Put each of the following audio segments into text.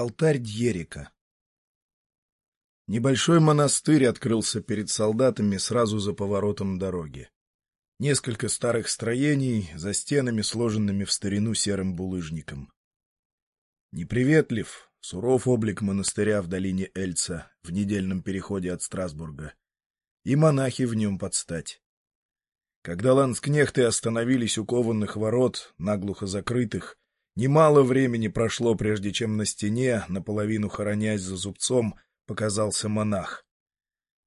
Алтарь Дьерика Небольшой монастырь открылся перед солдатами сразу за поворотом дороги. Несколько старых строений за стенами, сложенными в старину серым булыжником. Неприветлив, суров облик монастыря в долине Эльца в недельном переходе от Страсбурга. И монахи в нем подстать. Когда ланскнехты остановились у кованных ворот, наглухо закрытых, немало времени прошло, прежде чем на стене, наполовину хоронясь за зубцом, показался монах.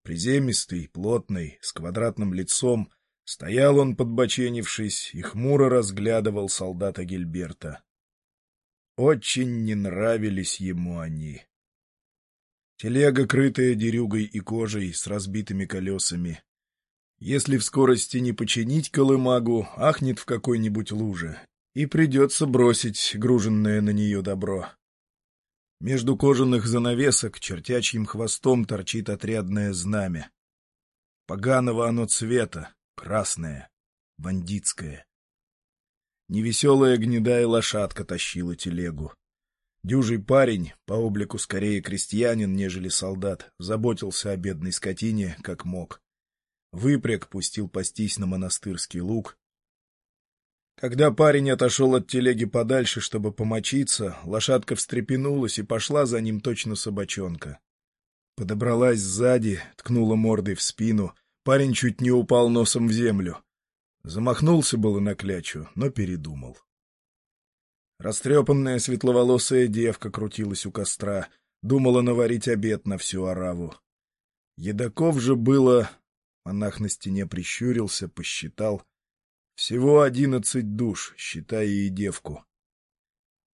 Приземистый, плотный, с квадратным лицом, стоял он, подбоченившись, и хмуро разглядывал солдата Гильберта. Очень не нравились ему они. Телега, крытая дерюгой и кожей, с разбитыми колесами, если в скорости не починить колымагу, ахнет в какой-нибудь луже, и придется бросить груженное на нее добро. Между кожаных занавесок чертячьим хвостом торчит отрядное знамя. Поганого оно цвета, красное, бандитское. Невеселая гнедая лошадка тащила телегу. Дюжий парень, по облику скорее крестьянин, нежели солдат, заботился о бедной скотине, как мог. Выпряг пустил пастись на монастырский луг. Когда парень отошел от телеги подальше, чтобы помочиться, лошадка встрепенулась и пошла за ним точно собачонка. Подобралась сзади, ткнула мордой в спину, парень чуть не упал носом в землю. Замахнулся было на клячу, но передумал. Растрепанная светловолосая девка крутилась у костра, думала наварить обед на всю ораву. Едаков же было Монах на стене прищурился, посчитал. Всего одиннадцать душ, считая и девку.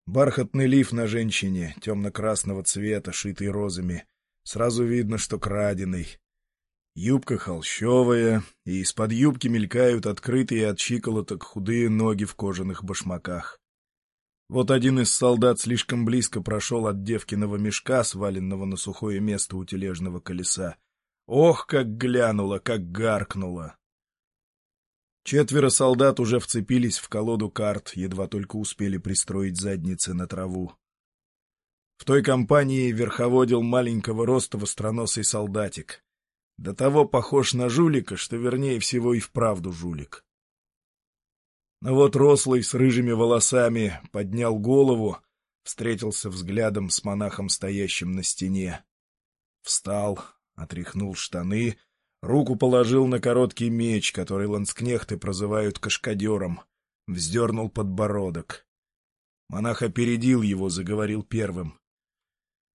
Бархатный лиф на женщине, темно-красного цвета, шитый розами. Сразу видно, что краденый. Юбка холщовая, и из-под юбки мелькают открытые от щиколоток худые ноги в кожаных башмаках. Вот один из солдат слишком близко прошел от девкиного мешка, сваленного на сухое место у тележного колеса, Ох, как глянула, как гаркнула! Четверо солдат уже вцепились в колоду карт, едва только успели пристроить задницы на траву. В той компании верховодил маленького роста востроносый солдатик. До того похож на жулика, что вернее всего и вправду жулик. Но вот рослый с рыжими волосами поднял голову, встретился взглядом с монахом, стоящим на стене. Встал, отряхнул штаны, руку положил на короткий меч, который ланскнехты прозывают кашкадером, вздернул подбородок. Монах опередил его, заговорил первым.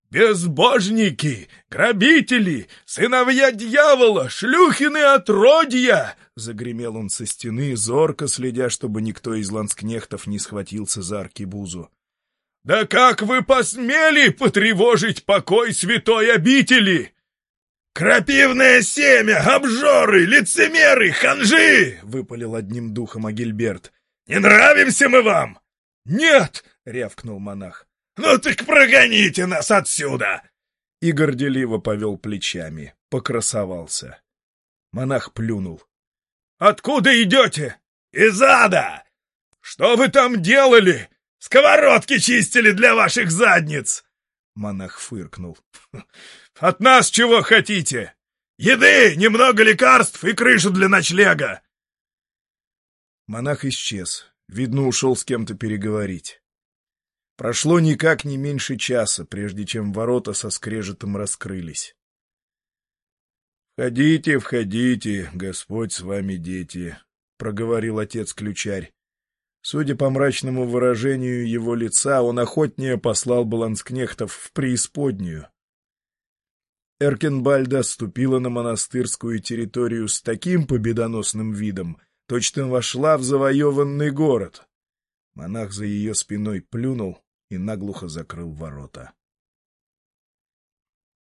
«Безбожники! Грабители! Сыновья дьявола! Шлюхины отродья!» — загремел он со стены, зорко следя, чтобы никто из ланскнехтов не схватился за аркибузу. «Да как вы посмели потревожить покой святой обители!» «Крапивное семя! Обжоры! Лицемеры! Ханжи!» — выпалил одним духом Агильберт. «Не нравимся мы вам?» «Нет!» — рявкнул монах. «Ну так прогоните нас отсюда!» И горделиво повел плечами, покрасовался. Монах плюнул. «Откуда идете?» «Из ада!» «Что вы там делали?» «Сковородки чистили для ваших задниц!» Монах фыркнул. От нас чего хотите? Еды, немного лекарств и крышу для ночлега!» Монах исчез. Видно, ушел с кем-то переговорить. Прошло никак не меньше часа, прежде чем ворота со скрежетом раскрылись. «Входите, входите, Господь с вами, дети», — проговорил отец-ключарь. Судя по мрачному выражению его лица, он охотнее послал баланскнехтов в преисподнюю. Эркенбальда ступила на монастырскую территорию с таким победоносным видом, точно вошла в завоеванный город. Монах за ее спиной плюнул и наглухо закрыл ворота.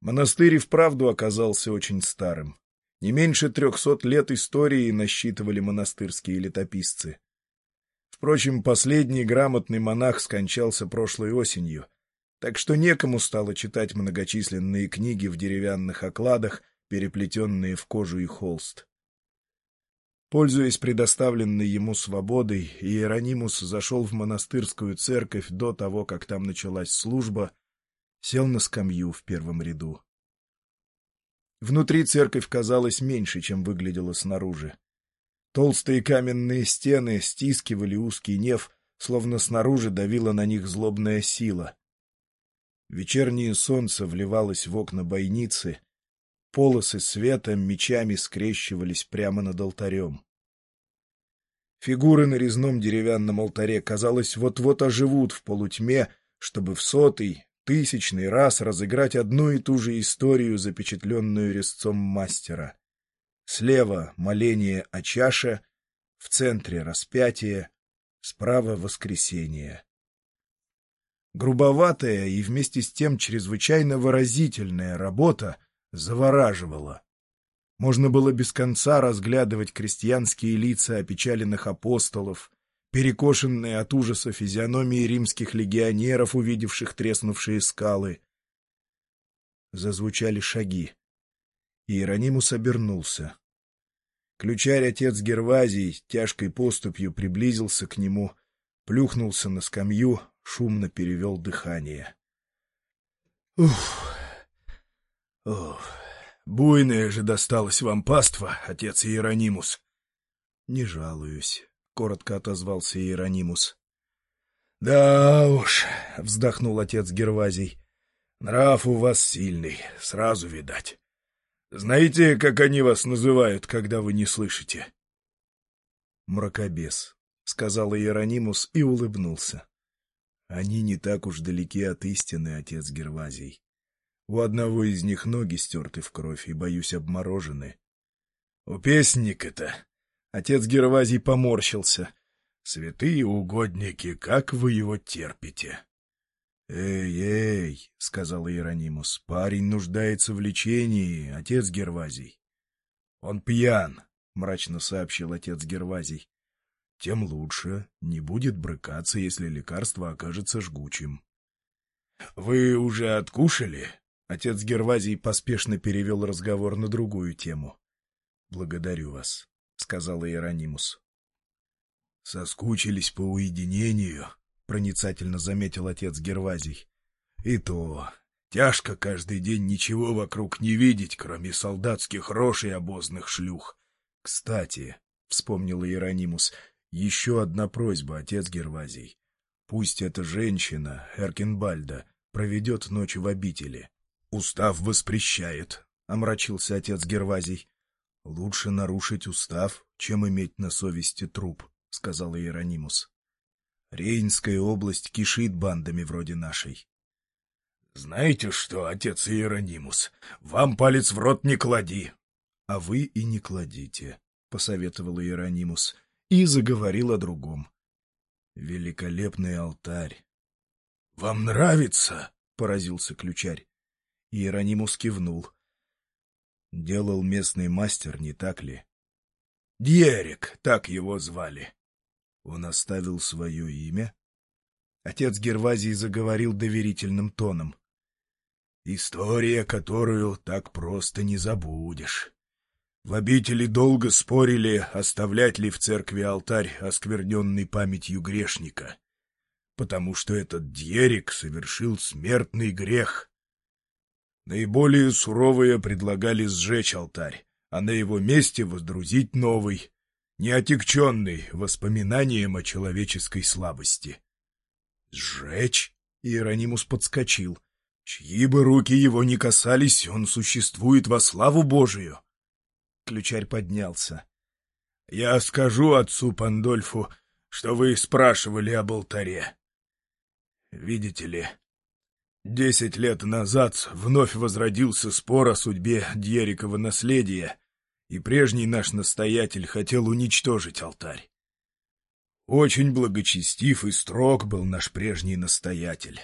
Монастырь и вправду оказался очень старым. Не меньше трехсот лет истории насчитывали монастырские летописцы. Впрочем, последний грамотный монах скончался прошлой осенью — так что некому стало читать многочисленные книги в деревянных окладах, переплетенные в кожу и холст. Пользуясь предоставленной ему свободой, Иеронимус зашел в монастырскую церковь до того, как там началась служба, сел на скамью в первом ряду. Внутри церковь казалась меньше, чем выглядела снаружи. Толстые каменные стены стискивали узкий неф, словно снаружи давила на них злобная сила. Вечернее солнце вливалось в окна бойницы, полосы света мечами скрещивались прямо над алтарем. Фигуры на резном деревянном алтаре, казалось, вот-вот оживут в полутьме, чтобы в сотый, тысячный раз разыграть одну и ту же историю, запечатленную резцом мастера. Слева — моление о чаше, в центре — распятие, справа — воскресение. Грубоватая и вместе с тем чрезвычайно выразительная работа завораживала. Можно было без конца разглядывать крестьянские лица опечаленных апостолов, перекошенные от ужаса физиономии римских легионеров, увидевших треснувшие скалы. Зазвучали шаги. Иеронимус обернулся. Ключарь отец Гервазий тяжкой поступью приблизился к нему, плюхнулся на скамью, шумно перевел дыхание. — Ух! Ух! Буйная же досталась вам паства, отец Иеронимус. — Не жалуюсь, — коротко отозвался Иеронимус. — Да уж, — вздохнул отец Гервазий, — нрав у вас сильный, сразу видать. Знаете, как они вас называют, когда вы не слышите? — Мракобес, — сказал Иеронимус и улыбнулся. — Они не так уж далеки от истины, отец Гервазий. У одного из них ноги стерты в кровь и, боюсь, обморожены. У песенника-то отец Гервазий поморщился. Святые угодники, как вы его терпите? «Эй, эй!» — сказал Иеронимус. «Парень нуждается в лечении, отец Гервазий». «Он пьян», — мрачно сообщил отец Гервазий. «Тем лучше. Не будет брыкаться, если лекарство окажется жгучим». «Вы уже откушали?» Отец Гервазий поспешно перевел разговор на другую тему. — Благодарю вас, — сказал Иеронимус. — Соскучились по уединению, — проницательно заметил отец Гервазий. — И то, тяжко каждый день ничего вокруг не видеть, кроме солдатских рож и обозных шлюх. — Кстати, — вспомнил Иеронимус, — еще одна просьба, отец Гервазий. Пусть эта женщина, Эркинбальда, проведет ночь в обители. — Устав воспрещает, — омрачился отец Гервазий. — Лучше нарушить устав, чем иметь на совести труп, — сказал Иеронимус. — Рейнская область кишит бандами вроде нашей. — Знаете что, отец Иеронимус, вам палец в рот не клади. — А вы и не кладите, — посоветовал Иеронимус и заговорил о другом. — Великолепный алтарь. — Вам нравится? — поразился ключарь. Иеронимус кивнул. Делал местный мастер, не так ли? Дьерик, так его звали. Он оставил свое имя? Отец Гервазий заговорил доверительным тоном. История, которую так просто не забудешь. В обители долго спорили, оставлять ли в церкви алтарь, оскверненный памятью грешника, потому что этот Дьерик совершил смертный грех, Наиболее суровые предлагали сжечь алтарь, а на его месте воздрузить новый, неотекченный воспоминанием о человеческой слабости. «Сжечь?» — Иеронимус подскочил. «Чьи бы руки его не касались, он существует во славу Божию!» Ключарь поднялся. «Я скажу отцу Пандольфу, что вы спрашивали об алтаре. Видите ли, Десять лет назад вновь возродился спор о судьбе Дьерикова наследия, и прежний наш настоятель хотел уничтожить алтарь. Очень благочестив и строг был наш прежний настоятель.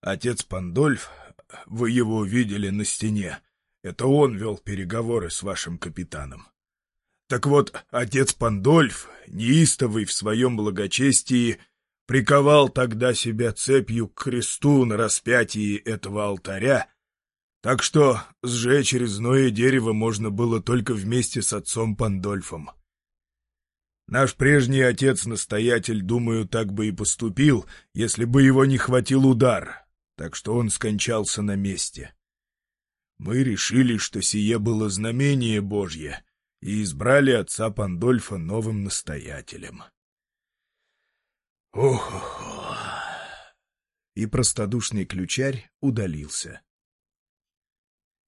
Отец Пандольф, вы его видели на стене, это он вел переговоры с вашим капитаном. Так вот, отец Пандольф, неистовый в своем благочестии, приковал тогда себя цепью к кресту на распятии этого алтаря, так что сжечь резное дерево можно было только вместе с отцом Пандольфом. Наш прежний отец-настоятель, думаю, так бы и поступил, если бы его не хватил удар. так что он скончался на месте. Мы решили, что сие было знамение Божье, и избрали отца Пандольфа новым настоятелем. Ох-ох-ох! И простодушный ключарь удалился.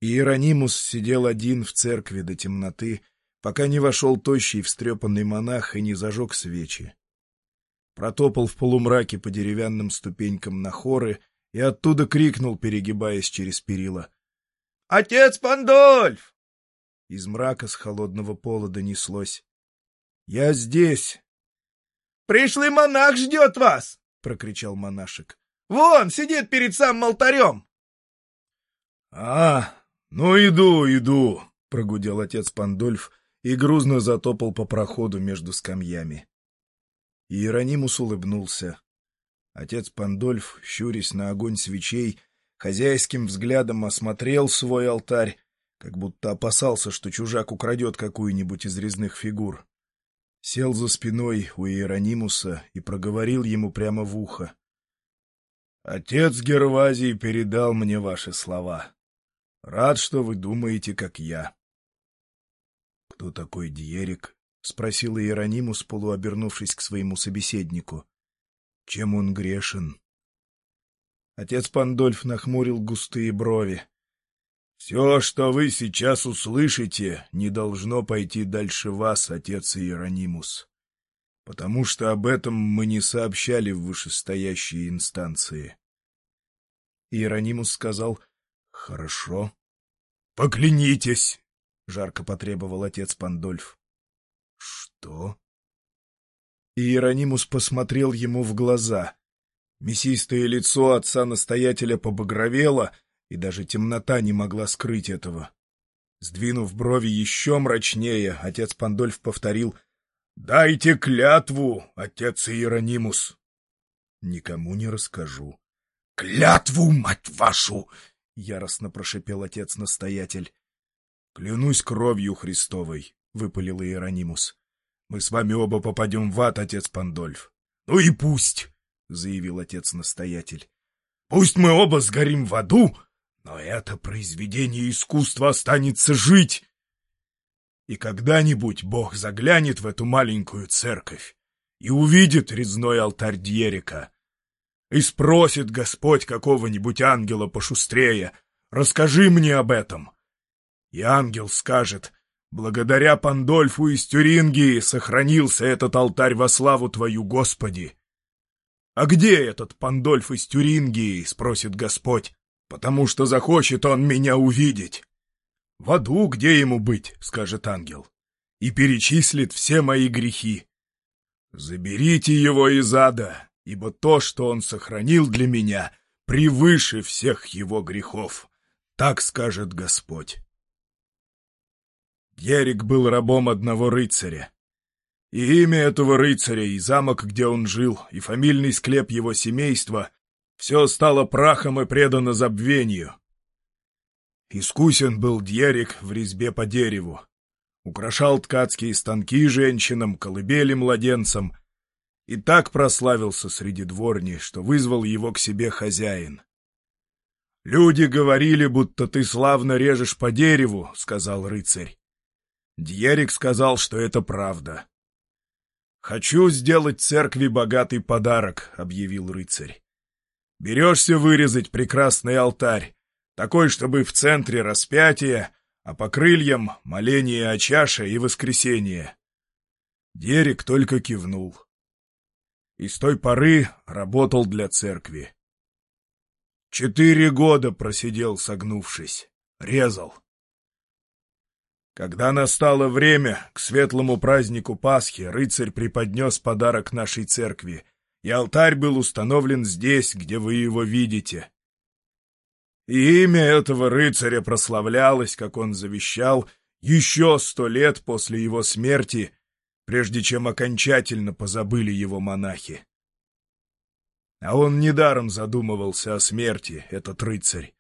Иеронимус сидел один в церкви до темноты, пока не вошел тощий встрепанный монах и не зажег свечи. Протопал в полумраке по деревянным ступенькам на хоры и оттуда крикнул, перегибаясь через перила. — Отец Пандольф! Из мрака с холодного пола донеслось. — Я здесь! — Пришлый монах ждет вас! — прокричал монашек. — Вон, сидит перед самым алтарем! — А, ну иду, иду! — прогудел отец Пандольф и грузно затопал по проходу между скамьями. Иеронимус улыбнулся. Отец Пандольф, щурясь на огонь свечей, хозяйским взглядом осмотрел свой алтарь, как будто опасался, что чужак украдет какую-нибудь из резных фигур. Сел за спиной у Иеронимуса и проговорил ему прямо в ухо. — Отец Гервазий передал мне ваши слова. Рад, что вы думаете, как я. — Кто такой Дьерик? — спросил Иеронимус, полуобернувшись к своему собеседнику. — Чем он грешен? Отец Пандольф нахмурил густые брови. — Все, что вы сейчас услышите, не должно пойти дальше вас, отец Иеронимус, потому что об этом мы не сообщали в вышестоящие инстанции. Иеронимус сказал — Хорошо. — Поклянитесь! — жарко потребовал отец Пандольф. — Что? Иеронимус посмотрел ему в глаза. Мясистое лицо отца-настоятеля побагровело, и даже темнота не могла скрыть этого. Сдвинув брови еще мрачнее, отец Пандольф повторил «Дайте клятву, отец Иеронимус!» «Никому не расскажу». «Клятву, мать вашу!» — яростно прошипел отец-настоятель. «Клянусь кровью Христовой», — выпалил Иеронимус. «Мы с вами оба попадем в ад, отец Пандольф». «Ну и пусть!» — заявил отец-настоятель. — Пусть мы оба сгорим в аду, но это произведение искусства останется жить. И когда-нибудь Бог заглянет в эту маленькую церковь и увидит резной алтарь Дьерика. И спросит Господь какого-нибудь ангела пошустрее, расскажи мне об этом. И ангел скажет, благодаря Пандольфу из Тюрингии сохранился этот алтарь во славу Твою, Господи. «А где этот Пандольф из Тюрингии?» — спросит Господь. «Потому что захочет он меня увидеть». «В аду где ему быть?» — скажет ангел. «И перечислит все мои грехи. Заберите его из ада, ибо то, что он сохранил для меня, превыше всех его грехов. Так скажет Господь». Ерик был рабом одного рыцаря. И имя этого рыцаря, и замок, где он жил, и фамильный склеп его семейства — все стало прахом и предано забвению. Искусен был Дьерик в резьбе по дереву. Украшал ткацкие станки женщинам, колыбели младенцам. И так прославился среди дворни, что вызвал его к себе хозяин. «Люди говорили, будто ты славно режешь по дереву», — сказал рыцарь. Дьерик сказал, что это правда. «Хочу сделать церкви богатый подарок», — объявил рыцарь. «Берешься вырезать прекрасный алтарь, такой, чтобы в центре распятие, а по крыльям — моление о чаше и воскресение». Дерек только кивнул. И с той поры работал для церкви. Четыре года просидел, согнувшись, резал. Когда настало время, к светлому празднику Пасхи рыцарь преподнес подарок нашей церкви, и алтарь был установлен здесь, где вы его видите. И имя этого рыцаря прославлялось, как он завещал, еще сто лет после его смерти, прежде чем окончательно позабыли его монахи. А он недаром задумывался о смерти, этот рыцарь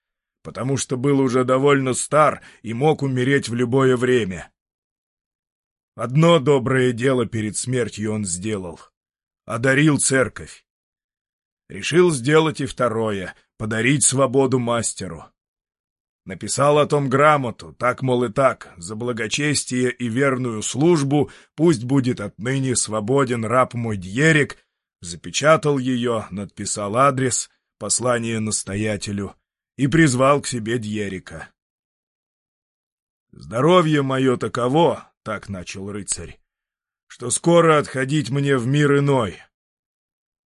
потому что был уже довольно стар и мог умереть в любое время. Одно доброе дело перед смертью он сделал — одарил церковь. Решил сделать и второе подарить свободу мастеру. Написал о том грамоту, так, мол, и так, за благочестие и верную службу пусть будет отныне свободен раб мой Дьерик, запечатал ее, надписал адрес, послание настоятелю и призвал к себе Дьерика. «Здоровье мое таково», — так начал рыцарь, — «что скоро отходить мне в мир иной.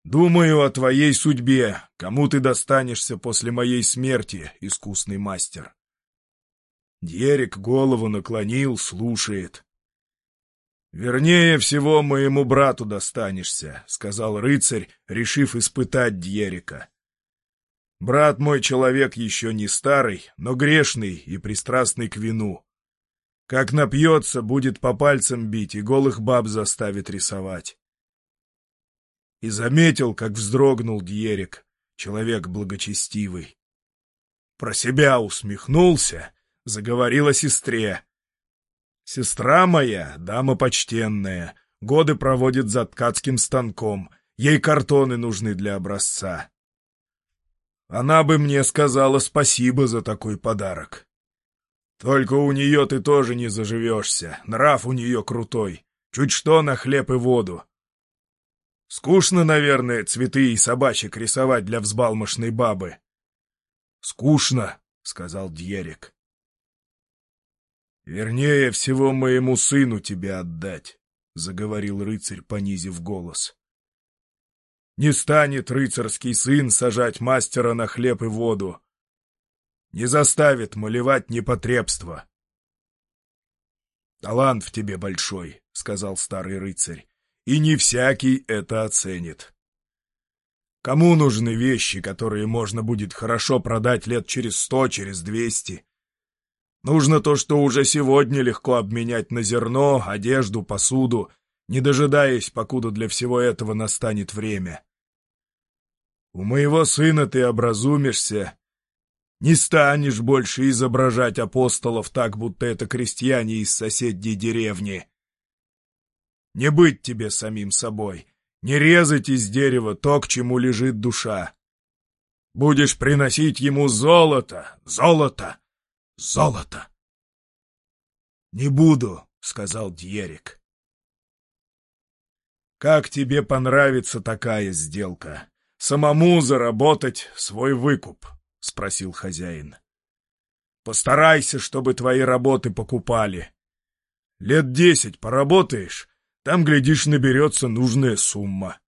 Думаю о твоей судьбе, кому ты достанешься после моей смерти, искусный мастер». Дьерик голову наклонил, слушает. «Вернее всего, моему брату достанешься», — сказал рыцарь, решив испытать Дьерика. «Брат мой человек еще не старый, но грешный и пристрастный к вину. Как напьется, будет по пальцам бить и голых баб заставит рисовать. И заметил, как вздрогнул Дьерик, человек благочестивый. Про себя усмехнулся, заговорил о сестре. Сестра моя, дама почтенная, годы проводит за ткацким станком, ей картоны нужны для образца. Она бы мне сказала спасибо за такой подарок. Только у нее ты тоже не заживешься, нрав у нее крутой, чуть что на хлеб и воду. Скучно, наверное, цветы и собачек рисовать для взбалмошной бабы. — Скучно, — сказал Дьерик. — Вернее всего моему сыну тебя отдать, — заговорил рыцарь, понизив голос. — Не станет рыцарский сын сажать мастера на хлеб и воду не заставит малевать непотребство. «Талант в тебе большой», — сказал старый рыцарь, — «и не всякий это оценит. Кому нужны вещи, которые можно будет хорошо продать лет через сто, через двести? Нужно то, что уже сегодня легко обменять на зерно, одежду, посуду, не дожидаясь, покуда для всего этого настанет время. У моего сына ты образумишься, не станешь больше изображать апостолов так, будто это крестьяне из соседней деревни. Не быть тебе самим собой, не резать из дерева то, к чему лежит душа. Будешь приносить ему золото, золото, золото. — Не буду, — сказал Дьерик. — Как тебе понравится такая сделка? Самому заработать свой выкуп. — спросил хозяин. «Постарайся, чтобы твои работы покупали. Лет десять поработаешь, там, глядишь, наберется нужная сумма.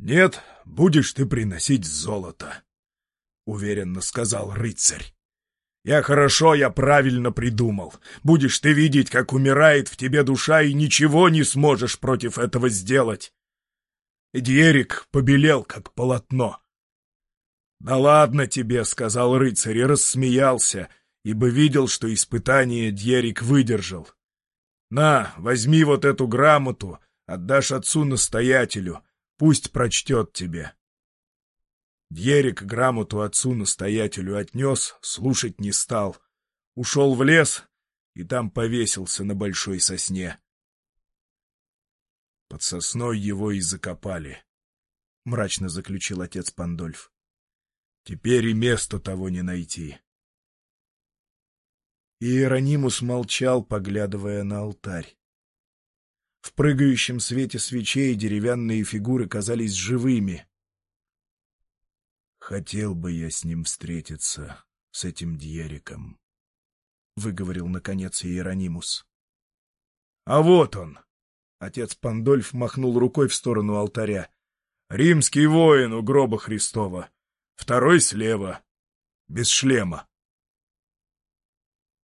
Нет, будешь ты приносить золото», — уверенно сказал рыцарь. «Я хорошо, я правильно придумал. Будешь ты видеть, как умирает в тебе душа, и ничего не сможешь против этого сделать». Дьерик побелел, как полотно. «Да ладно тебе», — сказал рыцарь и рассмеялся, ибо видел, что испытание Дьерик выдержал. «На, возьми вот эту грамоту, отдашь отцу-настоятелю, пусть прочтет тебе». Дьерик грамоту отцу-настоятелю отнес, слушать не стал. Ушел в лес и там повесился на большой сосне. Под сосной его и закопали, — мрачно заключил отец Пандольф. Теперь и места того не найти. Иеронимус молчал, поглядывая на алтарь. В прыгающем свете свечей деревянные фигуры казались живыми. «Хотел бы я с ним встретиться, с этим Дьериком», — выговорил, наконец, Иеронимус. «А вот он!» — отец Пандольф махнул рукой в сторону алтаря. «Римский воин у гроба Христова. Второй слева. Без шлема.